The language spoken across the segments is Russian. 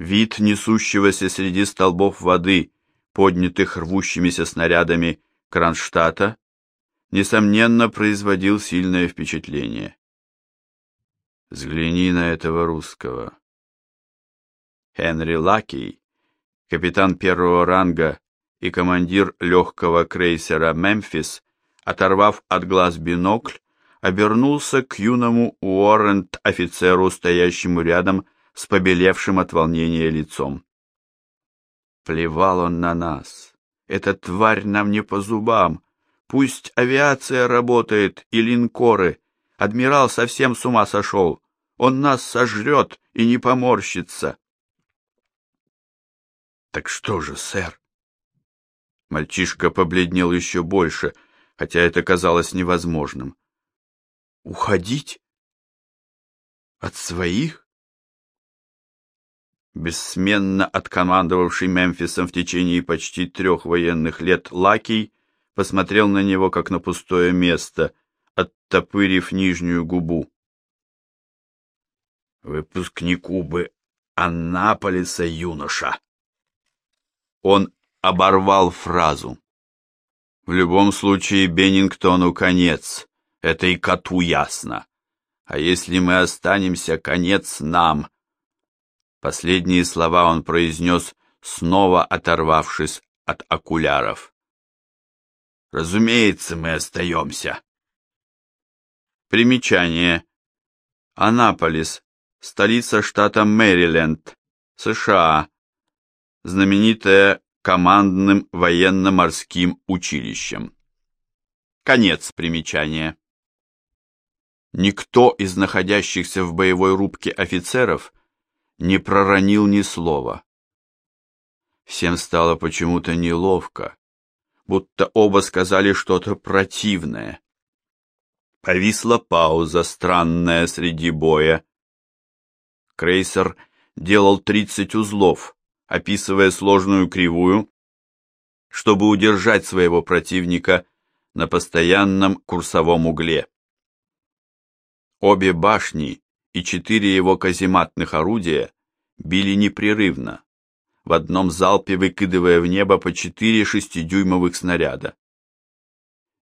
Вид несущегося среди столбов воды, поднятых рвущимися снарядами Кронштадта, несомненно, производил сильное впечатление. Взгляни на этого русского. Хенри Лакей, капитан первого ранга и командир легкого крейсера «Мемфис», оторвав от глаз бинокль, обернулся к юному Уоррент-офицеру, стоящему рядом с побелевшим от волнения лицом. Плевал он на нас. Эта тварь нам не по зубам. Пусть авиация работает и линкоры. Адмирал совсем с ума сошел. Он нас сожрет и не поморщится. Так что же, сэр? Мальчишка побледнел еще больше, хотя это казалось невозможным. Уходить? От своих? Бессменно откомандовавший Мемфисом в течение почти трех военных лет Лакий посмотрел на него как на пустое место, оттопырив нижнюю губу. Выпускнику бы Аннаполиса юноша. Он оборвал фразу. В любом случае Беннингтону конец, это и коту ясно. А если мы останемся, конец нам. Последние слова он произнес, снова оторвавшись от окуляров. Разумеется, мы остаемся. Примечание. Анаполис, столица штата Мэриленд, США, знаменитая командным военно-морским училищем. Конец примечания. Никто из находящихся в боевой рубке офицеров не проронил ни слова. Всем стало почему-то неловко, будто оба сказали что-то противное. Повисла пауза, странная среди боя. Крейсер делал тридцать узлов, описывая сложную кривую, чтобы удержать своего противника на постоянном курсовом угле. Обе башни и четыре его казематных орудия били непрерывно, в одном залпе выкидывая в небо по четыре шестидюймовых снаряда.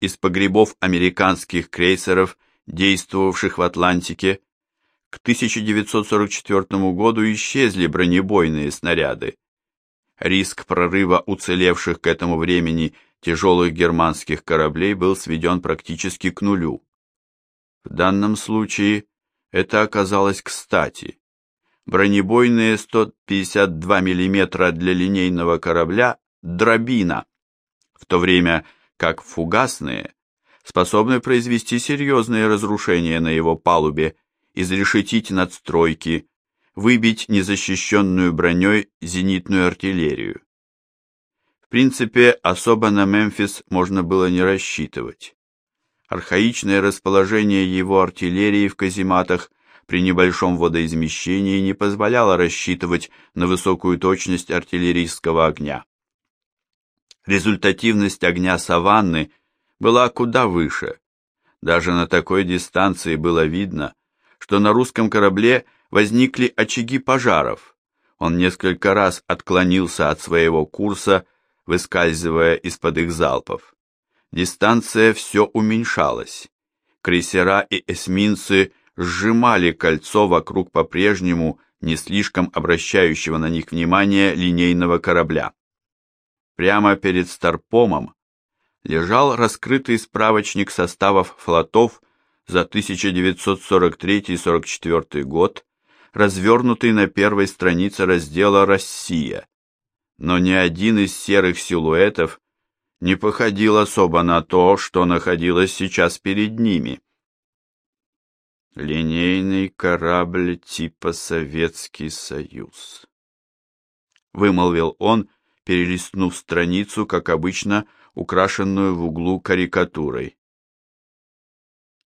Из погребов американских крейсеров, действовавших в Атлантике, к 1944 году исчезли бронебойные снаряды. Риск прорыва уцелевших к этому времени тяжелых германских кораблей был сведен практически к нулю. В данном случае это оказалось кстати. Бронебойные 152 мм для линейного корабля «Дробина», в то время как фугасные способны произвести серьезные разрушения на его палубе изрешетить надстройки, выбить незащищенную броней зенитную артиллерию. В принципе, особо на Мемфис можно было не рассчитывать. Архаичное расположение его артиллерии в казематах при небольшом водоизмещении не позволяло рассчитывать на высокую точность артиллерийского огня. Результативность огня саванны была куда выше. Даже на такой дистанции было видно, что на русском корабле возникли очаги пожаров. Он несколько раз отклонился от своего курса, выскальзывая из-под их залпов. Дистанция все уменьшалась. Крейсера и эсминцы сжимали кольцо вокруг по-прежнему не слишком обращающего на них внимания линейного корабля. Прямо перед Старпомом лежал раскрытый справочник составов флотов за 1943-44 год, развернутый на первой странице раздела «Россия», но ни один из серых силуэтов не походил особо на то, что находилось сейчас перед ними. Линейный корабль типа Советский Союз. Вымолвил он, перелистнув страницу, как обычно, украшенную в углу карикатурой.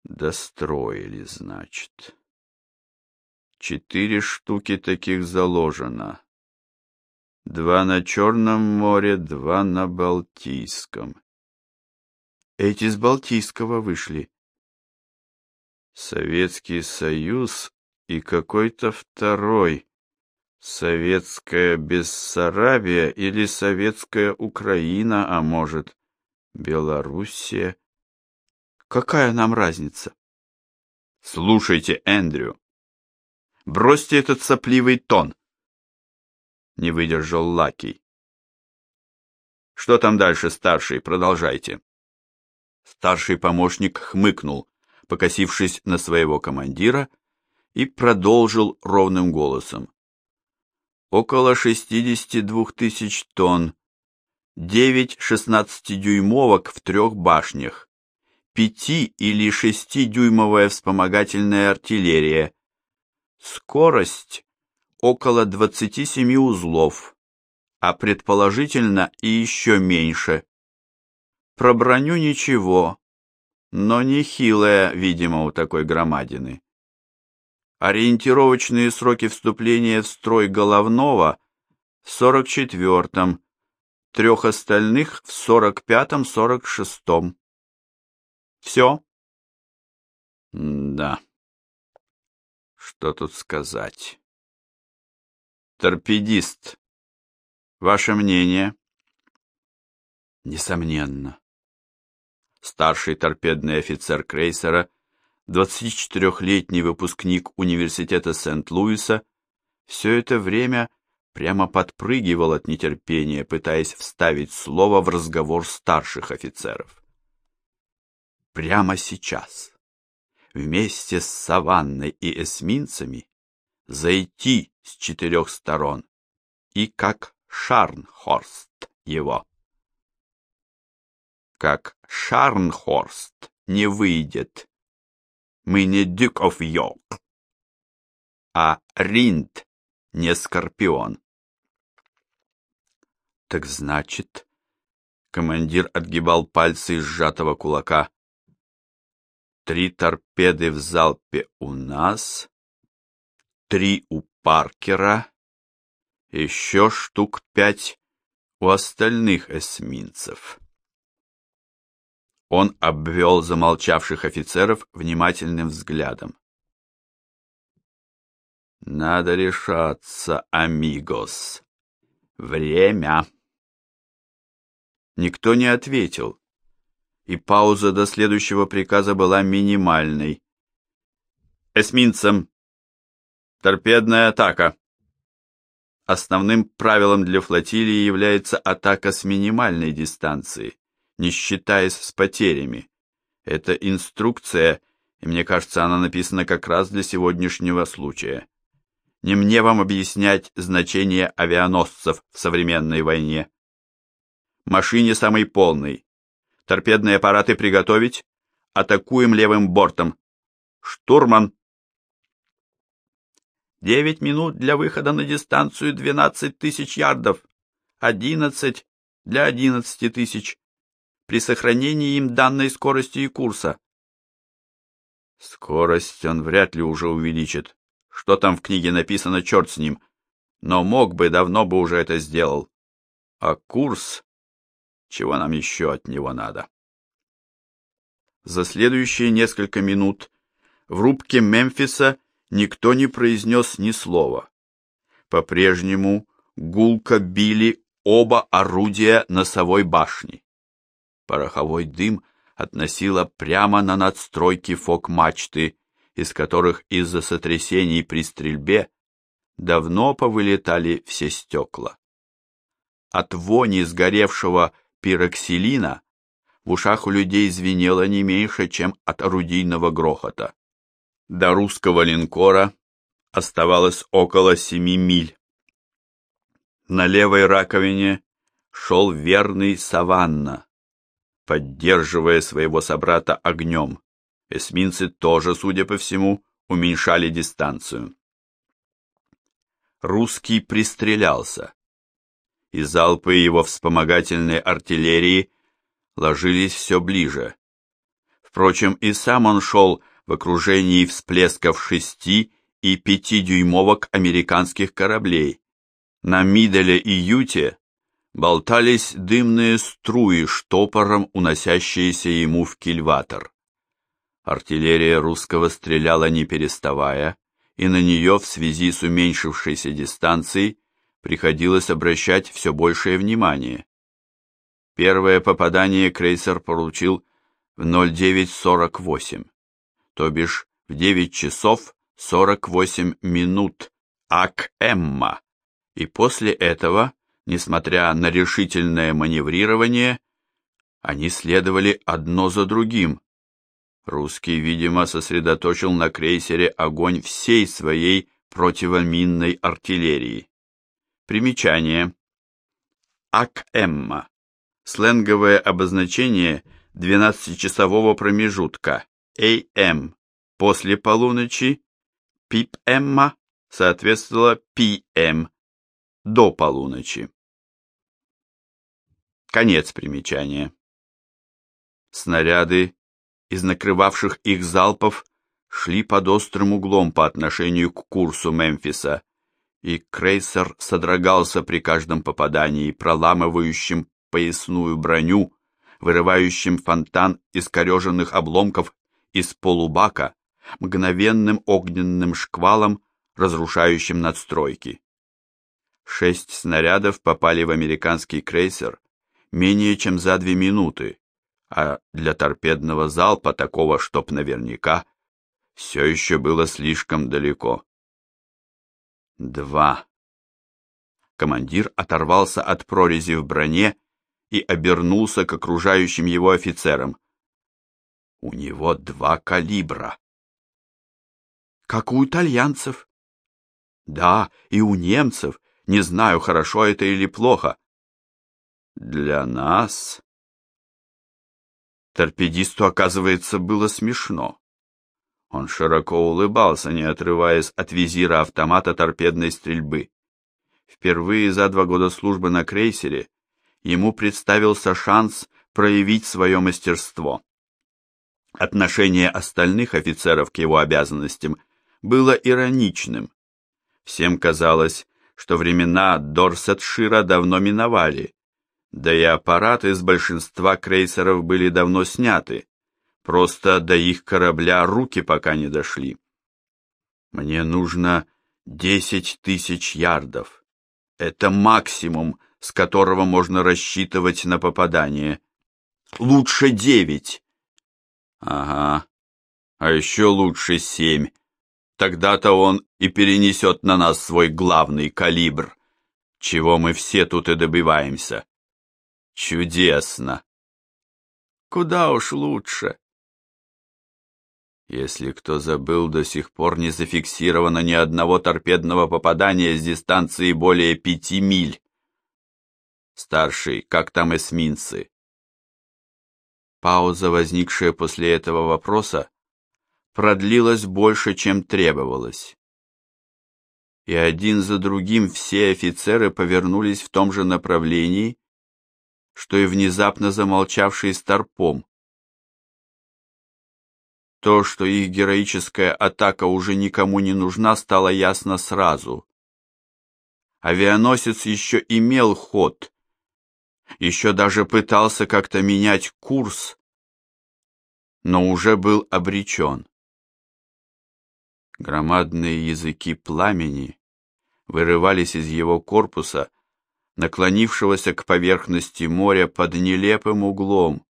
Достроили, значит. Четыре штуки таких заложено. Два на Черном море, два на Балтийском. Эти с Балтийского вышли. Советский Союз и какой-то второй. Советская Бессарабия или Советская Украина, а может, Белоруссия? Какая нам разница? Слушайте, Эндрю, бросьте этот сопливый тон. Не выдержал Лакей. Что там дальше, старший? Продолжайте. Старший помощник хмыкнул, покосившись на своего командира, и продолжил ровным голосом. Около 62 тысяч тонн, 9 16-дюймовок в трех башнях, 5 или 6-дюймовая вспомогательная артиллерия, скорость около 27 узлов, а предположительно и еще меньше. Про броню ничего, но нехилая, видимо, у такой громадины. Ориентировочные сроки вступления в строй головного в 44-м, трех остальных в 45-46-м. Все? Да. Что тут сказать? Торпедист. Ваше мнение? Несомненно. Старший торпедный офицер крейсера 24-летний выпускник университета Сент-Луиса, все это время прямо подпрыгивал от нетерпения, пытаясь вставить слово в разговор старших офицеров. Прямо сейчас, вместе с саванной и эсминцами, зайти с четырех сторон и как Шарнхорст его. Как Шарнхорст не выйдет мы не Дюк оф Йорк, а Ринд, не Скорпион. Так значит, командир отгибал пальцы из сжатого кулака. Три торпеды в залпе у нас, три у Паркера, еще штук пять у остальных эсминцев. Он обвел замолчавших офицеров внимательным взглядом. «Надо решаться, амигос. Время!» Никто не ответил, и пауза до следующего приказа была минимальной. «Эсминцам! Торпедная атака!» Основным правилом для флотилии является атака с минимальной дистанции не считаясь с потерями. Это инструкция, и мне кажется, она написана как раз для сегодняшнего случая. Не мне вам объяснять значение авианосцев в современной войне. Машине самый полный. Торпедные аппараты приготовить. Атакуем левым бортом. Штурман. Девять минут для выхода на дистанцию двенадцать тысяч ярдов. Одиннадцать для одиннадцати тысяч при сохранении им данной скорости и курса. Скорость он вряд ли уже увеличит. Что там в книге написано, черт с ним. Но мог бы, давно бы уже это сделал. А курс... Чего нам еще от него надо? За следующие несколько минут в рубке Мемфиса никто не произнес ни слова. По-прежнему гулко били оба орудия носовой башни. Пороховой дым относило прямо на надстройки фок-мачты, из которых из-за сотрясений при стрельбе давно повылетали все стекла. От вони сгоревшего пироксилина в ушах у людей звенело не меньше, чем от орудийного грохота. До русского линкора оставалось около семи миль. На левой раковине шел верный саванна, поддерживая своего собрата огнем. Эсминцы тоже, судя по всему, уменьшали дистанцию. Русский пристрелялся, и залпы его вспомогательной артиллерии ложились все ближе. Впрочем, и сам он шел в окружении всплесков шести и пяти дюймовок американских кораблей. На Миделе и Юте болтались дымные струи, штопором уносящиеся ему в кильватор. Артиллерия русского стреляла не переставая, и на нее в связи с уменьшившейся дистанцией приходилось обращать все большее внимание. Первое попадание крейсер получил в 0948, то бишь в 9 часов 48 минут ак-эмма, и после этого, несмотря на решительное маневрирование, они следовали одно за другим. Русский, видимо, сосредоточил на крейсере огонь всей своей противоминной артиллерии. Примечание. АК-Эмма. Сленговое обозначение 12-часового промежутка. АМ. После полуночи. ПИП-Эмма соответствовало ПМ. До полуночи. Конец примечания. Снаряды из накрывавших их залпов шли под острым углом по отношению к курсу Мемфиса, и крейсер содрогался при каждом попадании, проламывающим поясную броню, вырывающим фонтан искореженных обломков из полубака, мгновенным огненным шквалом, разрушающим надстройки. Шесть снарядов попали в американский крейсер менее чем за две минуты, а для торпедного залпа такого, чтоб наверняка, все еще было слишком далеко. Два. Командир оторвался от прорези в броне и обернулся к окружающим его офицерам. У него два калибра. Как у итальянцев. Да, и у немцев. Не знаю, хорошо это или плохо. Для нас Торпедисту, оказывается, было смешно. Он широко улыбался, не отрываясь от визира автомата торпедной стрельбы. Впервые за два года службы на крейсере ему представился шанс проявить свое мастерство. Отношение остальных офицеров к его обязанностям было ироничным. Всем казалось, что времена Дорсетшира давно миновали, да и аппараты с большинства крейсеров были давно сняты, просто до их корабля руки пока не дошли. Мне нужно десять тысяч ярдов. Это максимум, с которого можно рассчитывать на попадание. Лучше девять. Ага, а еще лучше семь. Тогда-то он и перенесет на нас свой главный калибр, чего мы все тут и добиваемся. Чудесно. Куда уж лучше. Если кто забыл, до сих пор не зафиксировано ни одного торпедного попадания с дистанции более пяти миль. Старший, как там эсминцы? Пауза, возникшая после этого вопроса, продлилась больше, чем требовалось. И один за другим все офицеры повернулись в том же направлении, что и внезапно замолчавший Старпом. То, что их героическая атака уже никому не нужна, стало ясно сразу. Авианосец еще имел ход, еще даже пытался как-то менять курс, но уже был обречен. Громадные языки пламени вырывались из его корпуса наклонившегося к поверхности моря под нелепым углом.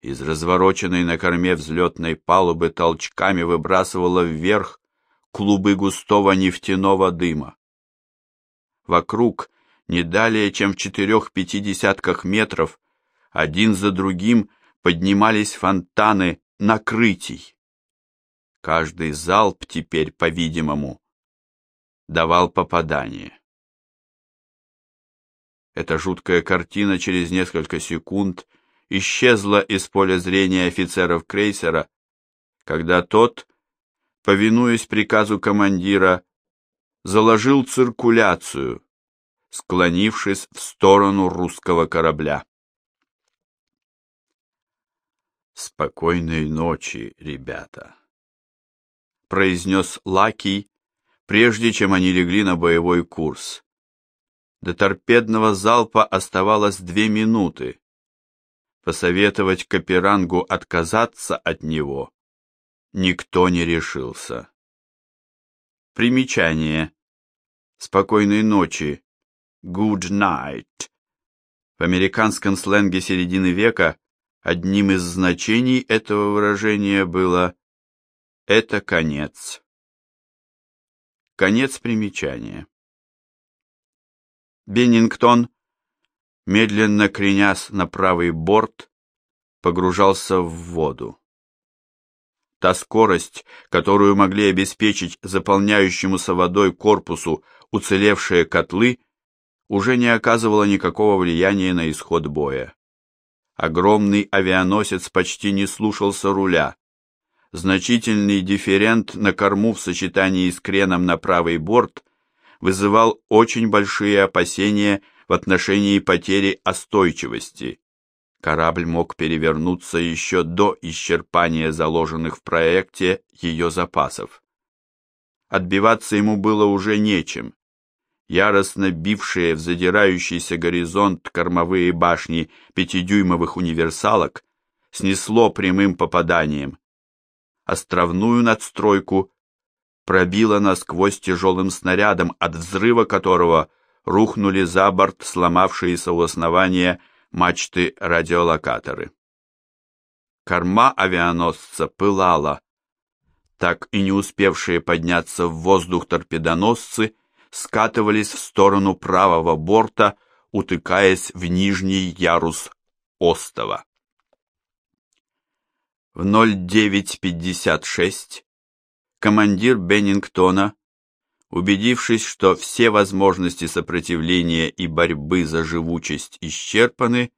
Из развороченной на корме взлетной палубы толчками выбрасывало вверх клубы густого нефтяного дыма. Вокруг, не далее чем в четырех-пяти десятках метров, один за другим поднимались фонтаны накрытий. Каждый залп теперь, по-видимому, давал попадание. Эта жуткая картина через несколько секунд исчезла из поля зрения офицеров крейсера, когда тот, повинуясь приказу командира, заложил циркуляцию, склонившись в сторону русского корабля. «Спокойной ночи, ребята», — произнес Лакий, прежде чем они легли на боевой курс. До торпедного залпа оставалось две минуты. Посоветовать Каперангу отказаться от него никто не решился. Примечание. Спокойной ночи. Good night. В американском сленге середины века одним из значений этого выражения было «это конец». Конец примечания. Беннингтон, медленно кренясь на правый борт, погружался в воду. Та скорость, которую могли обеспечить заполняющемуся водой корпусу уцелевшие котлы, уже не оказывала никакого влияния на исход боя. Огромный авианосец почти не слушался руля. Значительный дифферент на корму в сочетании с креном на правый борт вызывал очень большие опасения в отношении потери остойчивости. Корабль мог перевернуться еще до исчерпания заложенных в проекте ее запасов. Отбиваться ему было уже нечем яростно бившие в задирающийся горизонт кормовые башни пятидюймовых универсалок, снесло прямым попаданием. Островную надстройку пробило насквозь тяжелым снарядом, от взрыва которого рухнули за борт сломавшиеся у основания мачты радиолокаторы. Корма авианосца пылала. Так и не успевшие подняться в воздух торпедоносцы – скатывались в сторону правого борта, утыкаясь в нижний ярус остова. В 09.56 командир Беннингтона, убедившись, что все возможности сопротивления и борьбы за живучесть исчерпаны,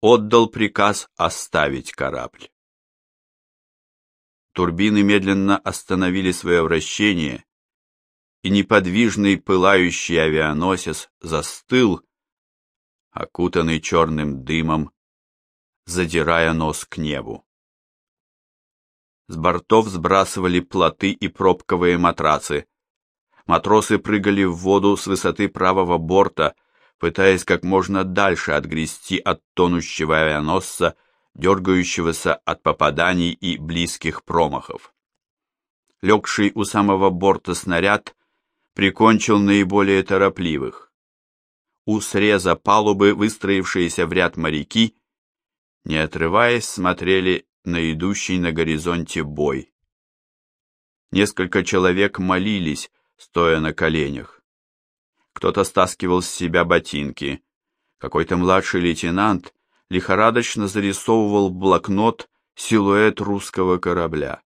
отдал приказ оставить корабль. Турбины медленно остановили свое вращение, и неподвижный пылающий авианосец застыл, окутанный черным дымом, задирая нос к небу. С бортов сбрасывали плоты и пробковые матрацы. Матросы прыгали в воду с высоты правого борта, пытаясь как можно дальше отгрести от тонущего авианосца, дергающегося от попаданий и близких промахов. Легший у самого борта снаряд прикончил наиболее торопливых. У среза палубы выстроившиеся в ряд моряки, не отрываясь, смотрели на идущий на горизонте бой. Несколько человек молились, стоя на коленях. Кто-то стаскивал с себя ботинки. Какой-то младший лейтенант лихорадочно зарисовывал в блокнот силуэт русского корабля.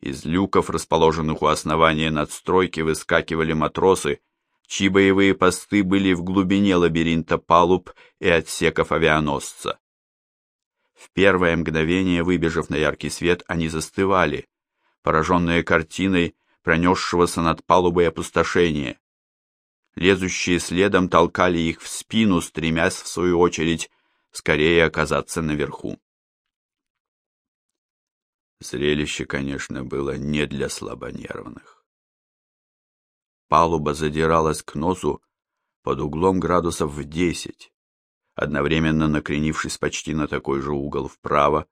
Из люков, расположенных у основания надстройки, выскакивали матросы, чьи боевые посты были в глубине лабиринта палуб и отсеков авианосца. В первое мгновение, выбежав на яркий свет, они застывали, пораженные картиной пронесшегося над палубой опустошения. Лезущие следом толкали их в спину, стремясь, в свою очередь, скорее оказаться наверху. Зрелище, конечно, было не для слабонервных. Палуба задиралась к носу под углом градусов в десять, одновременно накренившись почти на такой же угол вправо.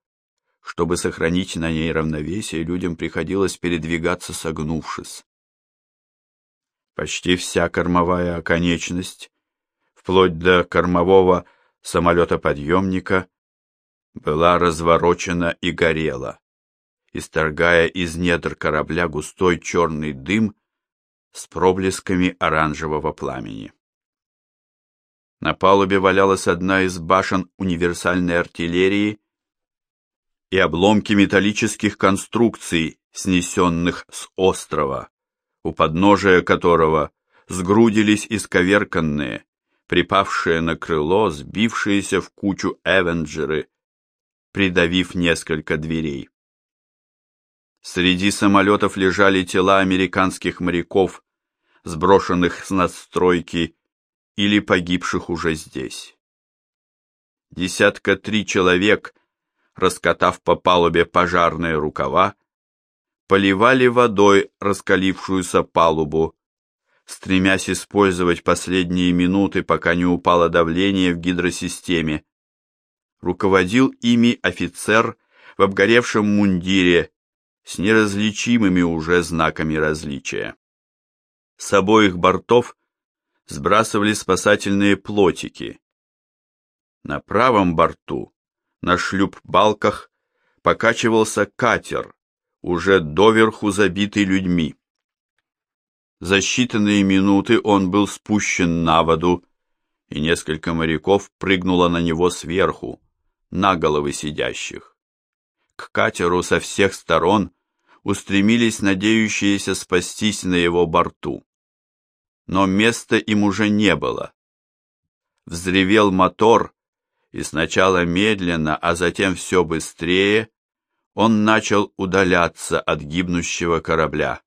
Чтобы сохранить на ней равновесие, людям приходилось передвигаться согнувшись. Почти вся кормовая оконечность, вплоть до кормового самолета-подъемника, была разворочена и горела исторгая из недр корабля густой черный дым с проблесками оранжевого пламени. На палубе валялась одна из башен универсальной артиллерии и обломки металлических конструкций, снесенных с острова, у подножия которого сгрудились исковерканные, припавшие на крыло, сбившиеся в кучу эвенджеры, придавив несколько дверей. Среди самолетов лежали тела американских моряков, сброшенных с надстройки или погибших уже здесь. Десятка три человек, раскатав по палубе пожарные рукава, поливали водой раскалившуюся палубу, стремясь использовать последние минуты, пока не упало давление в гидросистеме. Руководил ими офицер в обгоревшем мундире с неразличимыми уже знаками различия. С обоих бортов сбрасывали спасательные плотики. На правом борту, на шлюп-балках, покачивался катер, уже доверху забитый людьми. За считанные минуты он был спущен на воду, и несколько моряков прыгнуло на него сверху, на головы сидящих. К катеру со всех сторон устремились надеющиеся спастись на его борту. Но места им уже не было. Взревел мотор, и сначала медленно, а затем все быстрее он начал удаляться от гибнущего корабля.